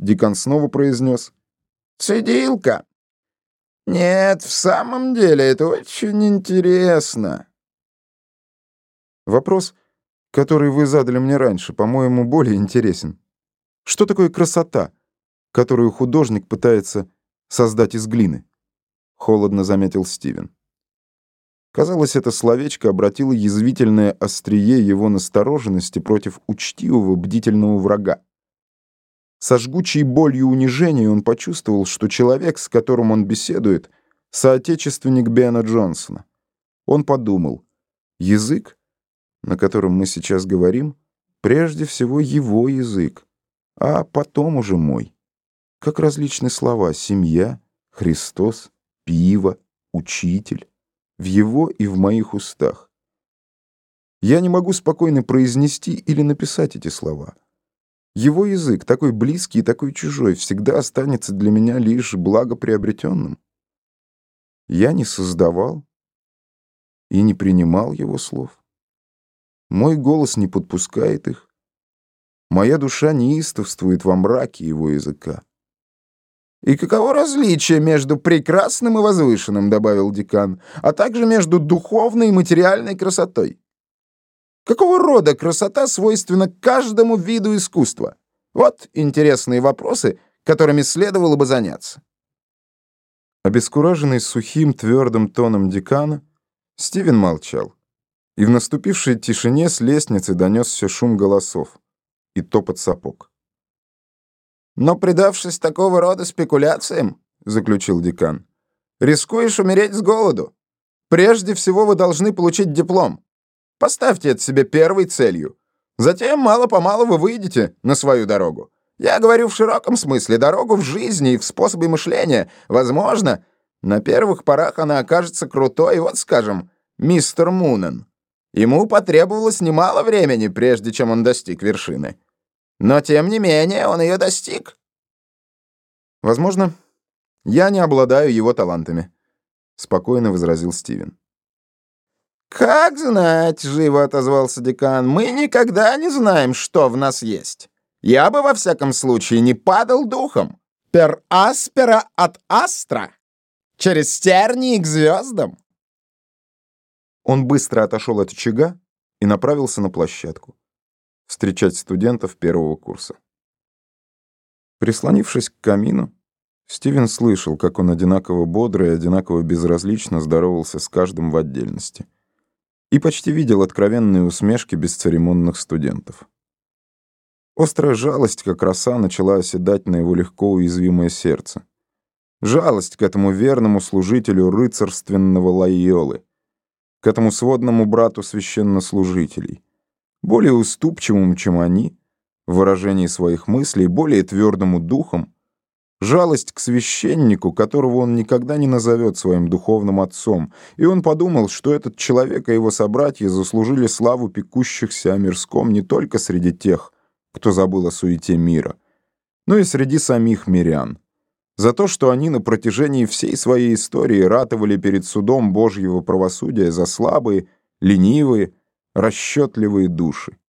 Декан снова произнес. «Цедилка! Нет, в самом деле, это очень интересно». Вопрос, который вы задали мне раньше, по-моему, более интересен. Что такое красота, которую художник пытается создать из глины? Холодно заметил Стивен. Казалось, это словечко обратило язвительное острие его настороженности против учтивого, бдительного врага. Со жгучей болью унижения он почувствовал, что человек, с которым он беседует, соотечественник Бена Джонсона. Он подумал, язык, на котором мы сейчас говорим, прежде всего его язык, а потом уже мой. Как различные слова «семья», «Христос», «пиво», «учитель» в его и в моих устах. Я не могу спокойно произнести или написать эти слова. Его язык, такой близкий и такой чужой, всегда останется для меня лишь благоприобретенным. Я не создавал и не принимал его слов. Мой голос не подпускает их. Моя душа неистовствует во мраке его языка. «И каково различие между прекрасным и возвышенным?» — добавил декан, «а также между духовной и материальной красотой. Какого рода красота свойственна каждому виду искусства? Вот интересные вопросы, которыми следовало бы заняться». Обескураженный сухим твердым тоном декана, Стивен молчал, и в наступившей тишине с лестницы донесся шум голосов и топот сапог. Но предавшись такого рода спекуляциям, заключил декан, рискуешь умереть с голоду. Прежде всего вы должны получить диплом. Поставьте это себе первой целью. Затем мало-помалу вы выйдете на свою дорогу. Я говорю в широком смысле, дорогу в жизни и в способе мышления. Возможно, на первых порах она окажется крутой, вот, скажем, мистер Мунен. Ему потребовалось немало времени, прежде чем он достиг вершины. Но, тем не менее, он ее достиг. Возможно, я не обладаю его талантами, спокойно возразил Стивен. «Как знать», — живо отозвался декан, — «мы никогда не знаем, что в нас есть. Я бы во всяком случае не падал духом. Пер аспера от астра. Через тернии к звездам». Он быстро отошел от очага и направился на площадку встречать студентов первого курса. Прислонившись к камину, Стивен слышал, как он одинаково бодро и одинаково безразлично здоровался с каждым в отдельности. И почти видел откровенные усмешки бесцеремонных студентов. Острая жалость, как роса, начала оседать на его легко уязвимое сердце. Жалость к этому верному служителю рыцарственного Лайолы, к этому сводному брату священнослужителей — более уступчивым, чем они, в выражении своих мыслей, более твердому духом, жалость к священнику, которого он никогда не назовет своим духовным отцом, и он подумал, что этот человек и его собратья заслужили славу пекущихся о мирском не только среди тех, кто забыл о суете мира, но и среди самих мирян, за то, что они на протяжении всей своей истории ратовали перед судом Божьего правосудия за слабые, ленивые, расчетливые души.